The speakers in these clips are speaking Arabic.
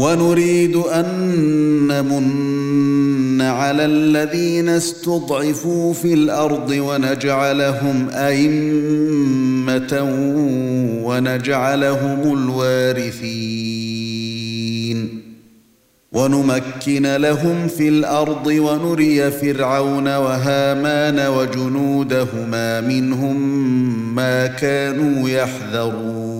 ونريد أن نمن على الذين استضعفوا في الأرض ونجعلهم أئمة ونجعلهم الوارثين. ونمكن لهم في الأرض ونري فرعون وهامان وجنودهما منهم ما كانوا يحذرون.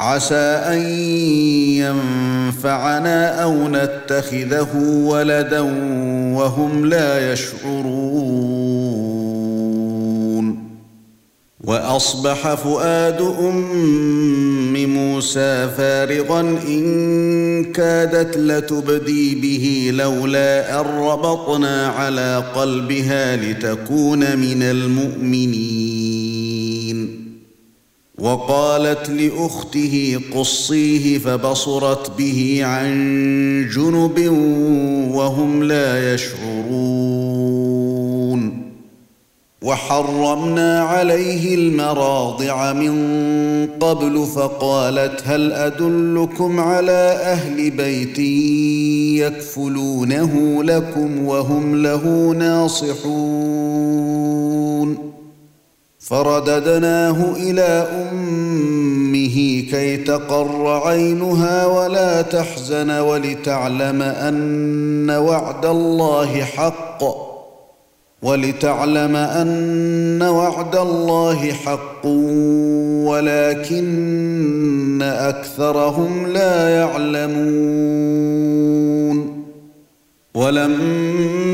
عسى أن ينفعنا أو نتخذه ولدا وهم لا يشعرون. وأصبح فؤاد أم موسى فارغا إن كادت لتبدي به لولا أن ربطنا على قلبها لتكون من المؤمنين. وقالت لأخته قصيه فبصرت به عن جنب وهم لا يشعرون. وحرمنا عليه المراضع من قبل فقالت هل أدلكم على أهل بيت يكفلونه لكم وهم له ناصحون. فرددناه إلى أمه كي تقر عينها ولا تحزن ولتعلم أن وعد الله حق. ولتعلم أن وعد الله حق ولكن أكثرهم لا يعلمون. ولما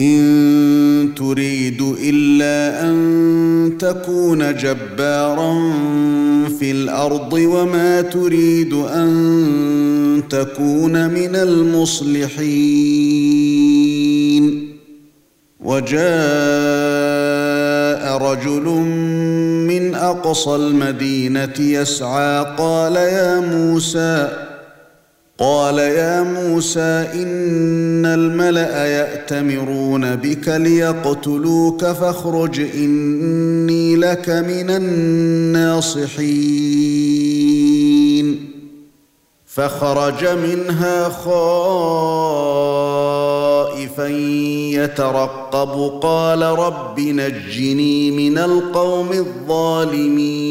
إن تريد إلا أن تكون جبارا في الأرض وما تريد أن تكون من المصلحين. وجاء رجل من أقصى المدينة يسعى قال يا موسى قال يا موسى إن الملأ يأتمرون بك ليقتلوك فاخرج إني لك من الناصحين. فخرج منها خائفا يترقب قال رب نجني من القوم الظالمين.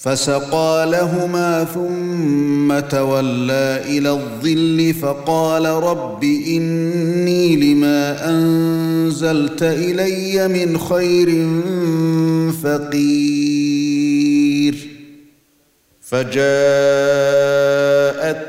فسقى لهما ثم تولى إلى الظل فقال رب إني لما أنزلت إلي من خير فقير.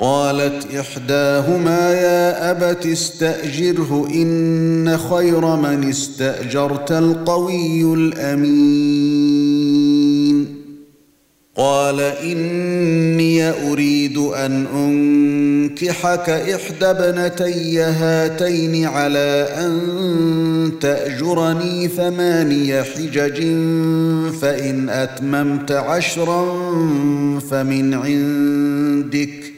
قالت إحداهما يا أبت استأجره إن خير من استأجرت القوي الأمين. قال إني أريد أن أنكحك إحدى ابنتي هاتين على أن تأجرني ثماني حجج فإن أتممت عشرا فمن عندك.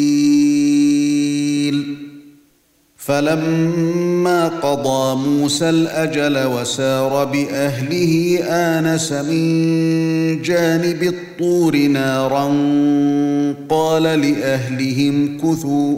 فلما قضى موسى الأجل وسار بأهله آنس من جانب الطور نارا قال لأهلهم كثوا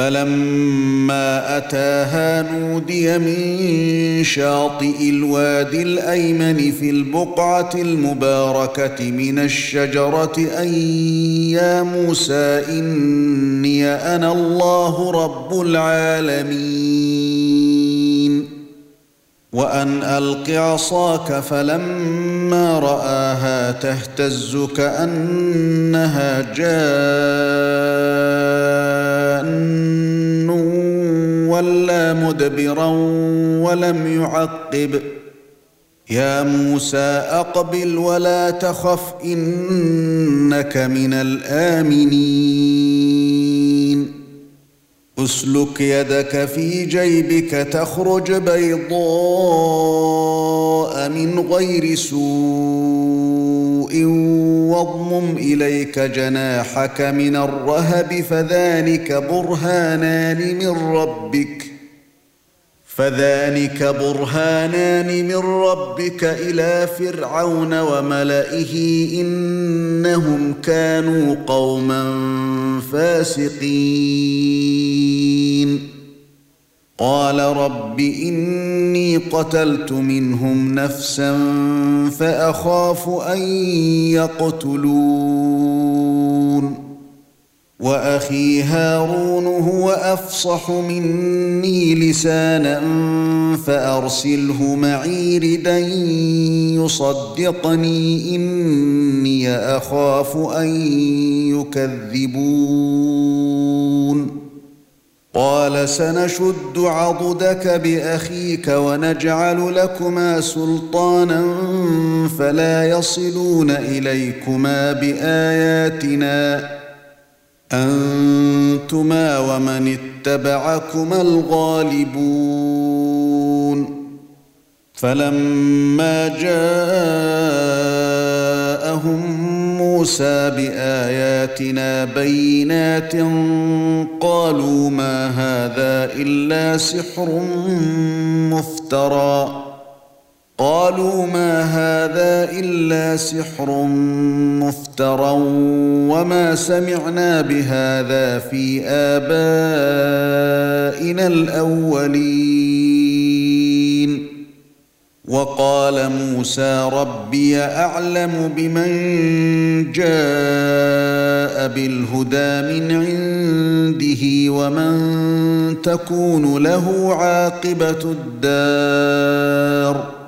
فلما أتاها نودي من شاطئ الوادي الأيمن في البقعة المباركة من الشجرة ان يا موسى إني أنا الله رب العالمين. وأن ألق عصاك فلما رآها تهتز كأنها جان ولا مدبرا ولم يعقب. يا موسى أقبل ولا تخف إنك من الآمنين. اسلك يدك في جيبك تخرج بيضاء من غير سوء واضمم إليك جناحك من الرهب فذلك برهانان من ربك فذلك برهانان من ربك إلى فرعون وملئه إنهم كانوا قوما فاسقين. قال رب إني قتلت منهم نفسا فأخاف أن يقتلون. وأخي هارون هو أفصح مني لسانا فأرسله معي ردا يصدقني إني أخاف أن يكذبون. قال سنشد عضدك بأخيك ونجعل لكما سلطانا فلا يصلون إليكما بآياتنا. أنتما ومن اتبعكما الغالبون. فلما جاءهم موسى بآياتنا بينات قالوا ما هذا إلا سحر مفترى. قالوا ما هذا إلا سحر مفترى وما سمعنا بهذا في آبائنا الأولين. وقال موسى ربي أعلم بمن جاء بالهدى من عنده ومن تكون له عاقبة الدار.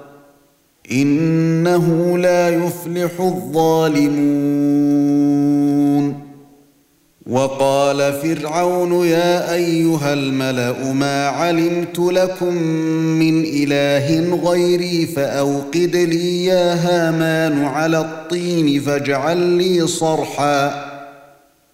إنه لا يفلح الظالمون. وقال فرعون يا أيها الملأ ما علمت لكم من إله غيري فأوقد لي يا هامان على الطين فاجعل لي صرحا.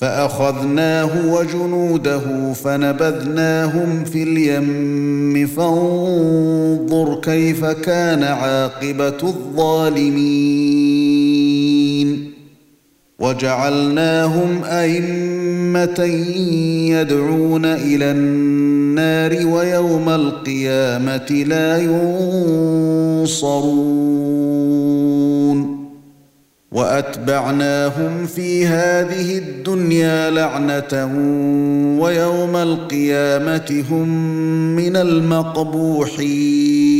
فأخذناه وجنوده فنبذناهم في اليم فانظر كيف كان عاقبة الظالمين. وجعلناهم أئمة يدعون إلى النار ويوم القيامة لا ينصرون. وأتبعناهم في هذه الدنيا لعنة ويوم القيامة هم من المقبوحين.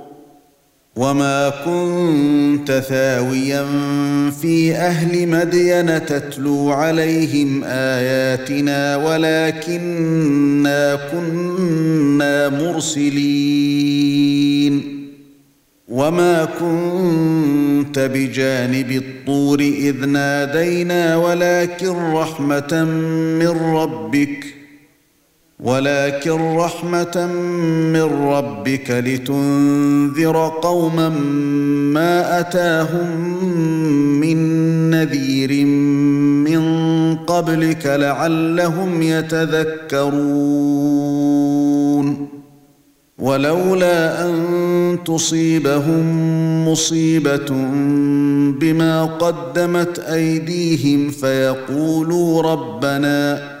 وما كنت ثاويا في أهل مدين تتلو عليهم اياتنا ولكننا كنا مرسلين وما كنت بجانب الطور اذ نادينا ولكن رحمه من ربك ولكن رحمة من ربك لتنذر قوما ما أتاهم من نذير من قبلك لعلهم يتذكرون. ولولا أن تصيبهم مصيبة بما قدمت أيديهم فيقولوا ربنا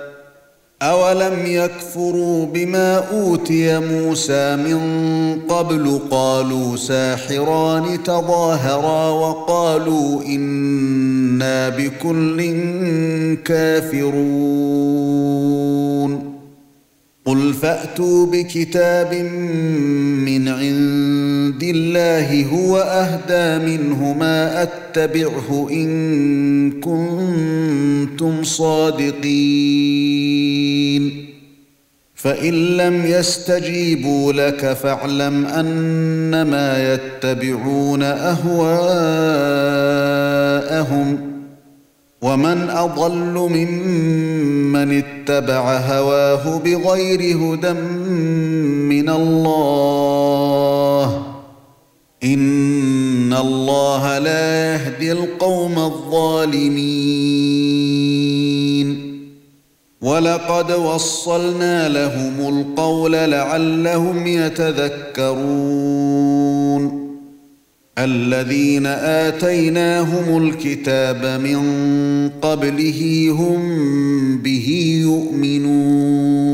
اولم يكفروا بما اوتي موسى من قبل قالوا ساحران تظاهرا وقالوا أنا بكل كافرون قل فاتوا بكتاب من عند الله هو أهدى منه ما أتبعه إن كنتم صادقين. فإن لم يستجيبوا لك فاعلم أنما يتبعون أهواءهم. ومن أضل ممن اتبع هواه بغير هدى من الله. ان الله لا يهدي القوم الظالمين ولقد وصلنا لهم القول لعلهم يتذكرون الذين اتيناهم الكتاب من قبله هم به يؤمنون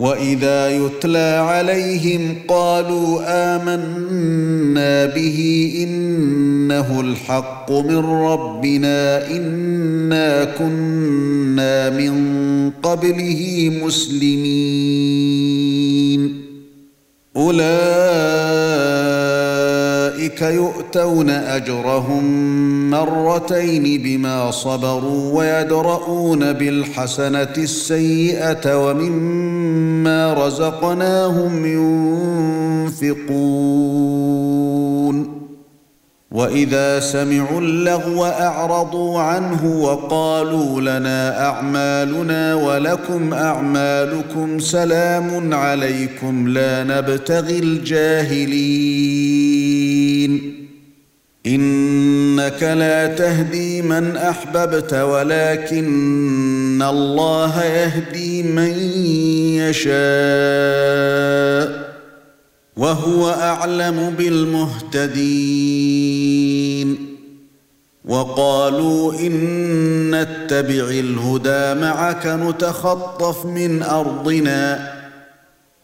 واذا يتلى عليهم قالوا امنا به انه الحق من ربنا انا كنا من قبله مسلمين اولئك يؤتون أجرهم مرتين بما صبروا ويدرؤون بالحسنة السيئة ومما رزقناهم ينفقون. وإذا سمعوا اللغو أعرضوا عنه وقالوا لنا أعمالنا ولكم أعمالكم سلام عليكم لا نبتغي الجاهلين. إنك لا تهدي من أحببت ولكن الله يهدي من يشاء وهو أعلم بالمهتدين. وقالوا إن نتبع الهدى معك نتخطف من أرضنا.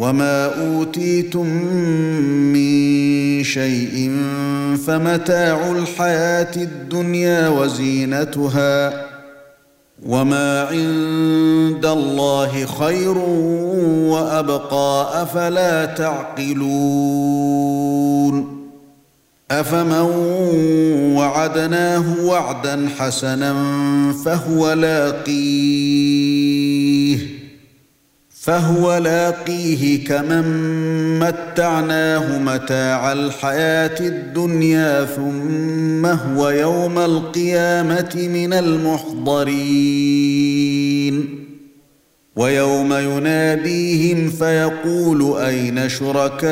وما اوتيتم من شيء فمتاع الحياة الدنيا وزينتها وما عند الله خير وابقى افلا تعقلون افمن وعدناه وعدا حسنا فهو لاقيه فهو لاقيه كمن متعناه متاع الحياة الدنيا ثم هو يوم القيامة من المحضرين. ويوم يناديهم فيقول أين شركائي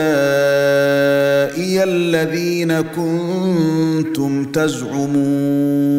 الذين كنتم تزعمون؟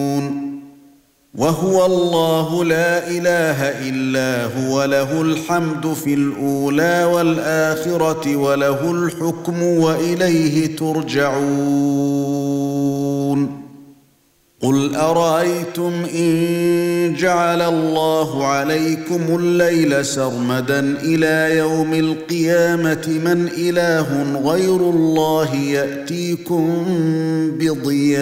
وهو الله لا إله إلا هو له الحمد في الأولى والآخرة وله الحكم وإليه ترجعون. قل أرأيتم إن جعل الله عليكم الليل سرمدا إلى يوم القيامة من إله غير الله يأتيكم بضياء؟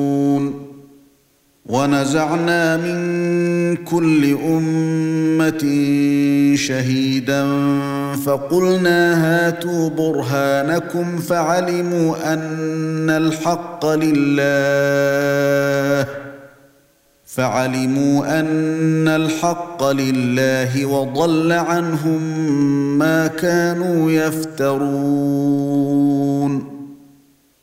ونزعنا من كل أمة شهيدا فقلنا هاتوا برهانكم فعلموا أن الحق لله فعلموا أن الحق لله وضل عنهم ما كانوا يفترون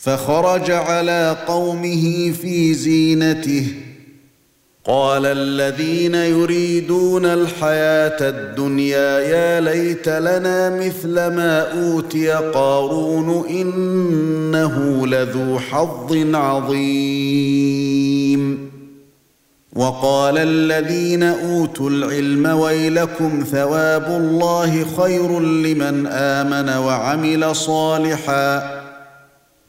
فخرج على قومه في زينته. قال الذين يريدون الحياة الدنيا يا ليت لنا مثل ما أوتي قارون إنه لذو حظ عظيم. وقال الذين أوتوا العلم ويلكم ثواب الله خير لمن آمن وعمل صالحا.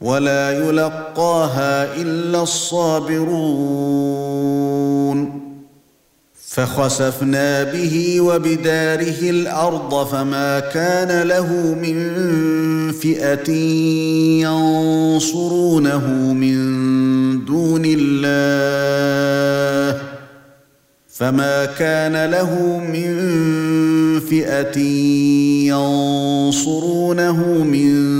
ولا يلقاها إلا الصابرون. فخسفنا به وبداره الأرض فما كان له من فئة ينصرونه من دون الله. فما كان له من فئة ينصرونه من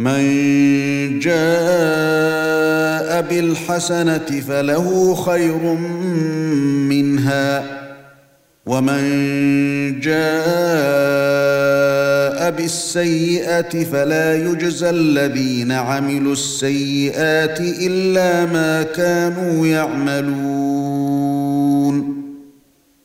من جاء بالحسنة فله خير منها ومن جاء بالسيئة فلا يجزى الذين عملوا السيئات إلا ما كانوا يعملون.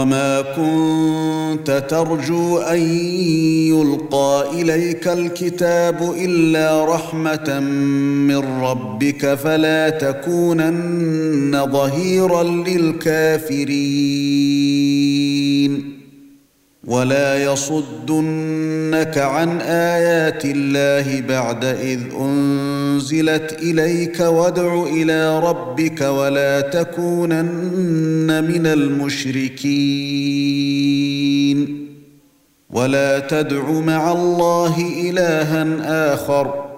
وما كنت ترجو ان يلقى اليك الكتاب الا رحمه من ربك فلا تكونن ظهيرا للكافرين ولا يصدنك عن آيات الله بعد إذ أنزلت إليك وادع إلى ربك ولا تكونن من المشركين ولا تدع مع الله إلها آخر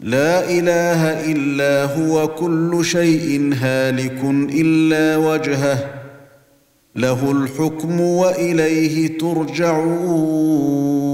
لا إله إلا هو كل شيء هالك إلا وجهه له الحكم وإليه ترجعون.